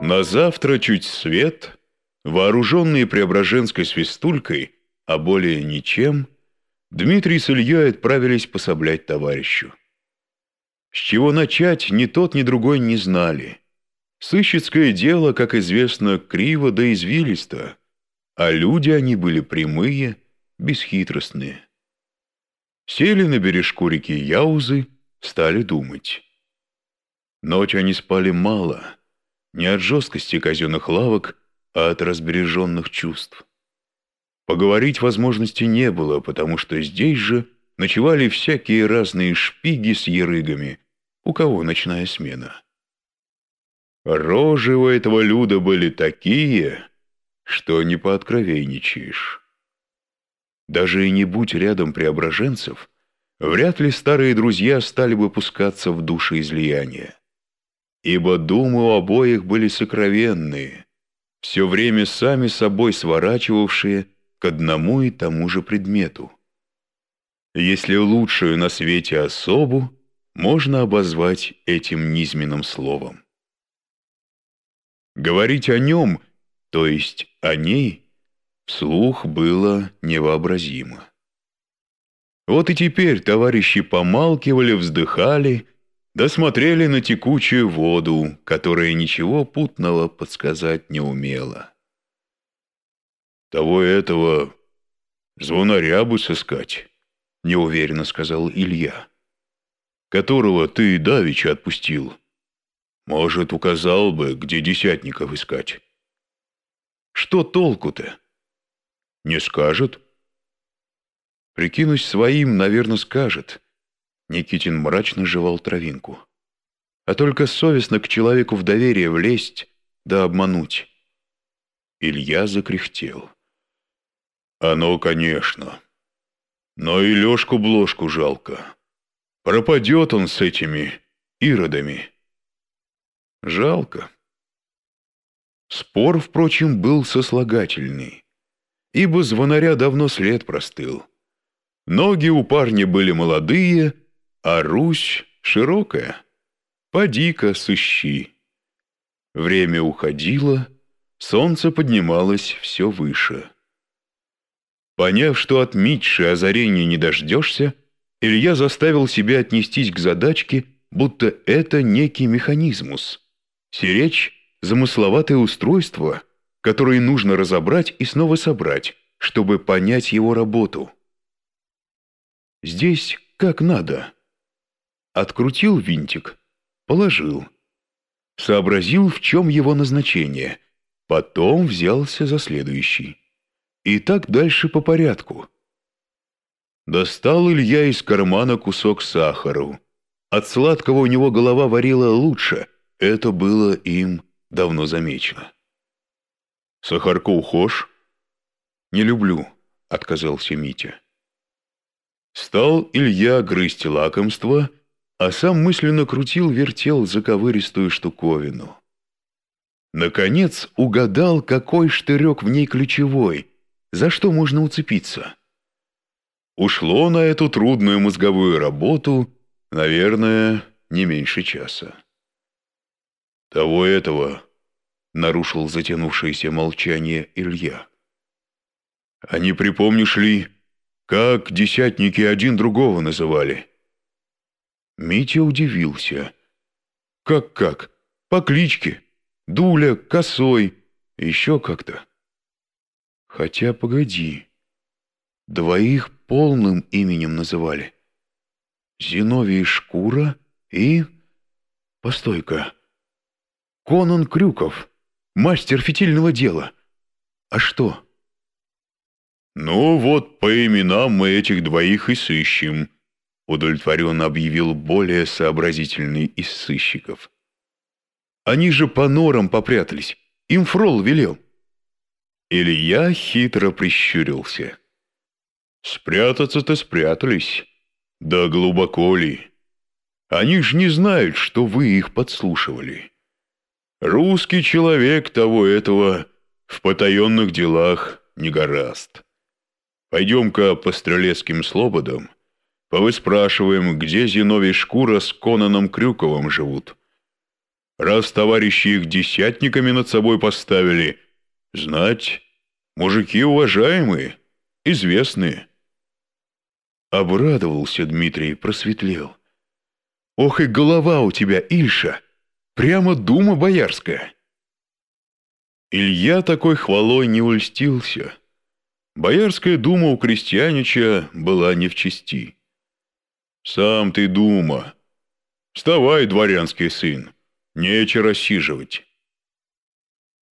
На завтра чуть свет, вооруженные Преображенской свистулькой, а более ничем, Дмитрий с Ильей отправились пособлять товарищу. С чего начать, ни тот, ни другой не знали. Сыщицкое дело, как известно, криво да извилисто, а люди они были прямые, бесхитростные. Сели на бережку реки Яузы, стали думать. Ночь они спали мало, не от жесткости казенных лавок, а от разбереженных чувств. Поговорить возможности не было, потому что здесь же ночевали всякие разные шпиги с ерыгами, у кого ночная смена. Рожи у этого люда были такие, что не пооткровейничаешь. Даже и не будь рядом преображенцев, вряд ли старые друзья стали бы пускаться в души излияния. Ибо думы у обоих были сокровенные, все время сами собой сворачивавшие к одному и тому же предмету. Если лучшую на свете особу можно обозвать этим низменным словом. Говорить о нем, то есть о ней, вслух было невообразимо. Вот и теперь товарищи помалкивали, вздыхали, досмотрели на текучую воду, которая ничего путного подсказать не умела. «Того этого звонаря бы сыскать», — неуверенно сказал Илья, «которого ты давеча отпустил». Может, указал бы, где десятников искать. Что толку-то? Не скажет? Прикинусь своим, наверное, скажет. Никитин мрачно жевал травинку. А только совестно к человеку в доверие влезть да обмануть. Илья закряхтел. Оно, конечно. Но и Лешку-бложку жалко. Пропадет он с этими иродами. Жалко. Спор, впрочем, был сослагательный, ибо звонаря давно след простыл. Ноги у парня были молодые, а Русь широкая. Поди-ка, сыщи. Время уходило, солнце поднималось все выше. Поняв, что от Митши озарения не дождешься, Илья заставил себя отнестись к задачке, будто это некий механизмус — Сиречь — замысловатое устройство, которое нужно разобрать и снова собрать, чтобы понять его работу. Здесь как надо. Открутил винтик, положил. Сообразил, в чем его назначение, потом взялся за следующий. И так дальше по порядку. Достал Илья из кармана кусок сахару. От сладкого у него голова варила лучше — это было им давно замечено. «Сахарку ухож?» «Не люблю», — отказался Митя. Стал Илья грызть лакомство, а сам мысленно крутил-вертел заковыристую штуковину. Наконец угадал, какой штырек в ней ключевой, за что можно уцепиться. Ушло на эту трудную мозговую работу, наверное, не меньше часа. «Того этого», — нарушил затянувшееся молчание Илья. «А не припомнишь ли, как десятники один другого называли?» Митя удивился. «Как-как? По кличке? Дуля, Косой, еще как-то?» «Хотя, погоди, двоих полным именем называли. Зиновий Шкура и... Постой-ка». Конан Крюков, мастер фитильного дела. А что? Ну вот, по именам мы этих двоих и сыщем, удовлетворенно объявил более сообразительный из сыщиков. Они же по норам попрятались, им фрол велел. Илья хитро прищурился. Спрятаться-то спрятались, да глубоко ли. Они ж не знают, что вы их подслушивали. Русский человек того этого в потаенных делах не гораст. Пойдем-ка по стрелецким слободам, повыспрашиваем, где Зиновий Шкура с Конаном Крюковым живут. Раз товарищи их десятниками над собой поставили, знать, мужики уважаемые, известные. Обрадовался Дмитрий, просветлел. Ох и голова у тебя, Ильша, прямо дума боярская. Илья такой хвалой не ульстился. Боярская дума у крестьянича была не в чести. «Сам ты дума. Вставай, дворянский сын, нече рассиживать».